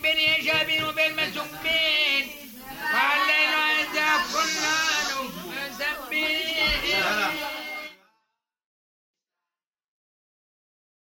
Benny